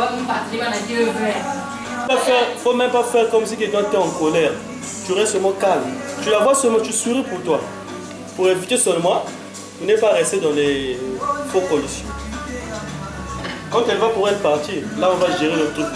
wa mpatri bana Dieu vrai. Pas faire- faut même pas faire comme si tu es en colère. Tu restes seulement calme. Tu la vois seulement, tu souris pour toi. Pour éviter seulement de ne pas rester dans les faux collisions. Quand elle va pour elle partir, là on va gérer le truc.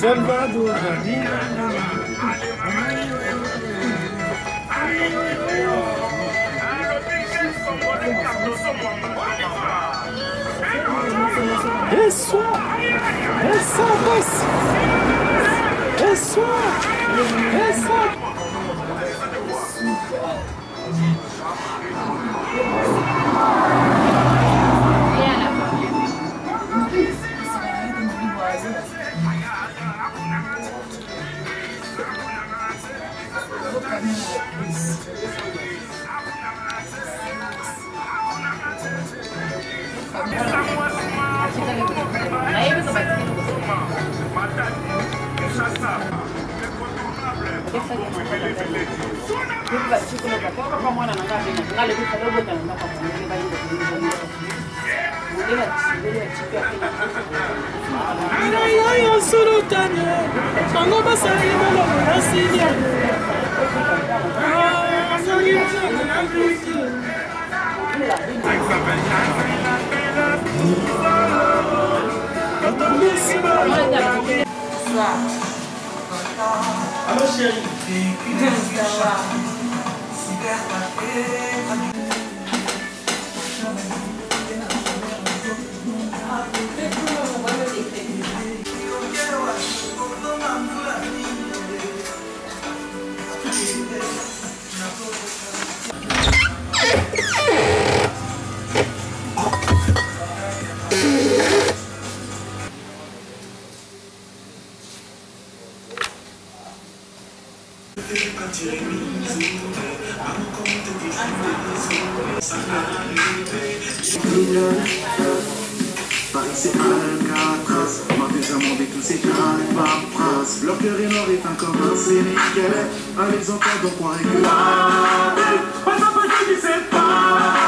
Salvador. Eso! Essa voz! Eso! Essa! Ayaya surutanya, bango basali malongo anayoyo surutane bango basaleli malongo na silia Bonsoir. Allô chérie Paris c'est Alcatraz Marquez à dès tous ces calabras Leur cœur est noir et fin comme un sénégalais À l'exemple, que Pas.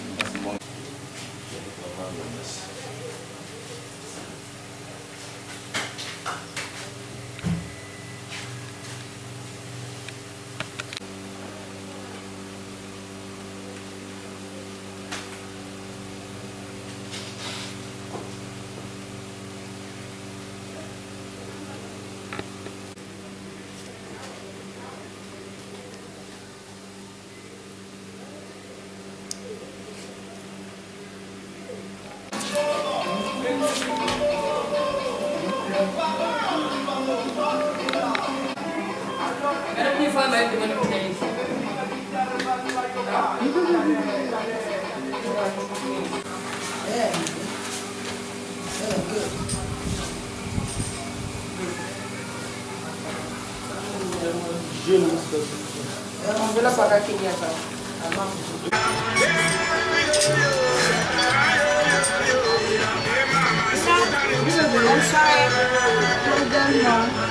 Envelope à Kenya, ça. I'm sorry. I'm done.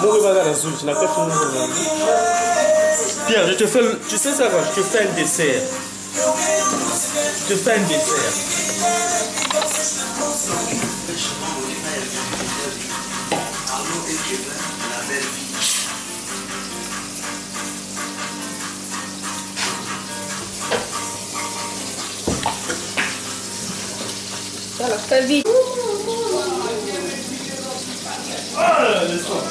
Morre vai dar a sujo, na caixa não Pierre, je te fais, le- tu sais ça quoi Je te fais un dessert. Je te fais un dessert. Ah, le son.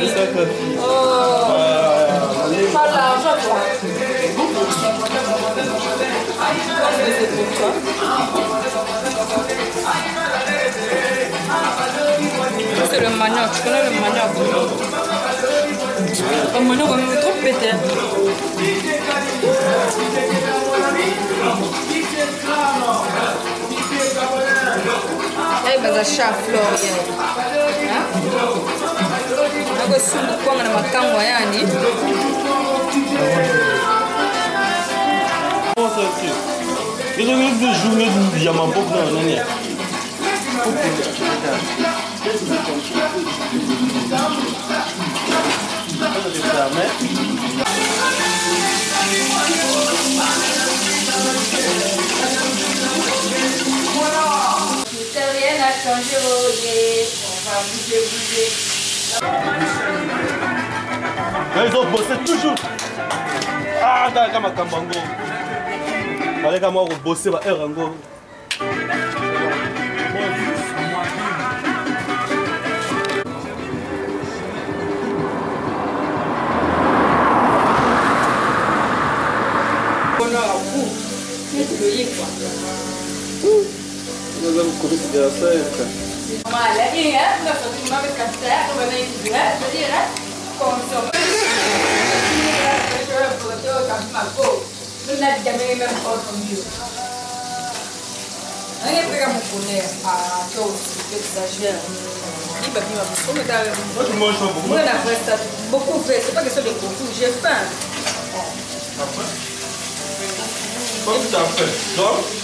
C'est ça que- Oh, pas l'argent quoi. C'est le manioc, tu connais le manioc Le manioc, on est trop pété. Yayi aiba zashaflor yani nakosumbukwanga na makangwa yani Thank you. changer oh, vos yeux. On va bouger, bouger. Là, ils ont bossé toujours. Ah, dans ma cambango. Fallait qu'à moi, bosser ma heure encore. Qu'est-ce que c'est quoi لازم كوبيس دراسة معلقينها نفسك ما بتكفاها وما بيجيبها بديرة كونسوم Una llamada mejor conmigo. Aí pegamos o boné, a tosse, que exagero. E é, para mim, uma pessoa me dá um pouco. Muito bom, muito bom. Na festa, beaucoup fait, c'est pas question de beaucoup, j'ai faim. Après? Quanto tu as fait?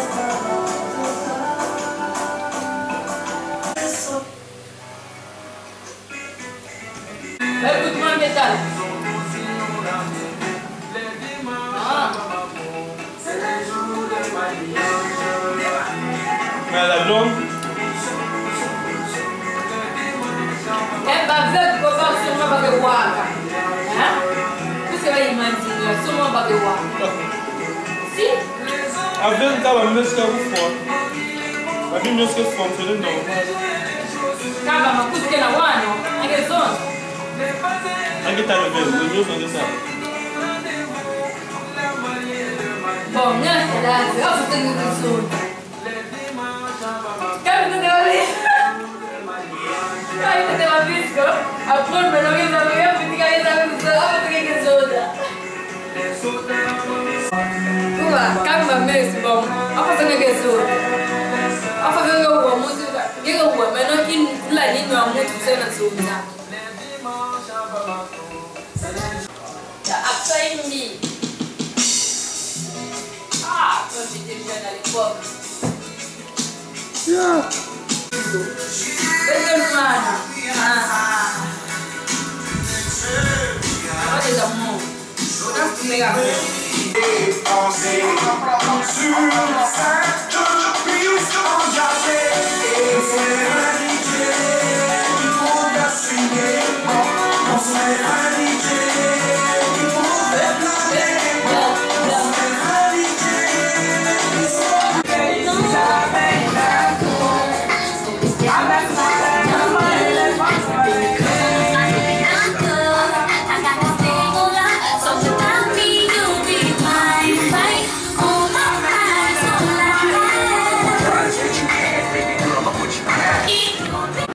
like someone about the wall. See? I've been that one musical before. I've been musical from so they know. Kaba makuske na wano, angezona. Angitano vez, o meu on this side. Bom, minha cidade, eu sou tenho do sul. Quero que deu a lista. Ai, que deu a lista. A flor, meu nome é Isabel, eu ir aí, sabe, eu sou tenho que sul. calma mesmo. Olha fazer que é isso. Olha fazer que eu amo muito. Que eu amo, mas não que lá nem não amo muito você na sua vida. Après il me dit Ah, quand j'étais jeune à l'époque. Yeah. Gentleman. Ah. Olha, amor. Olha, que legal. dépenser sur scène, toujours plus engagé. Et c'est validé.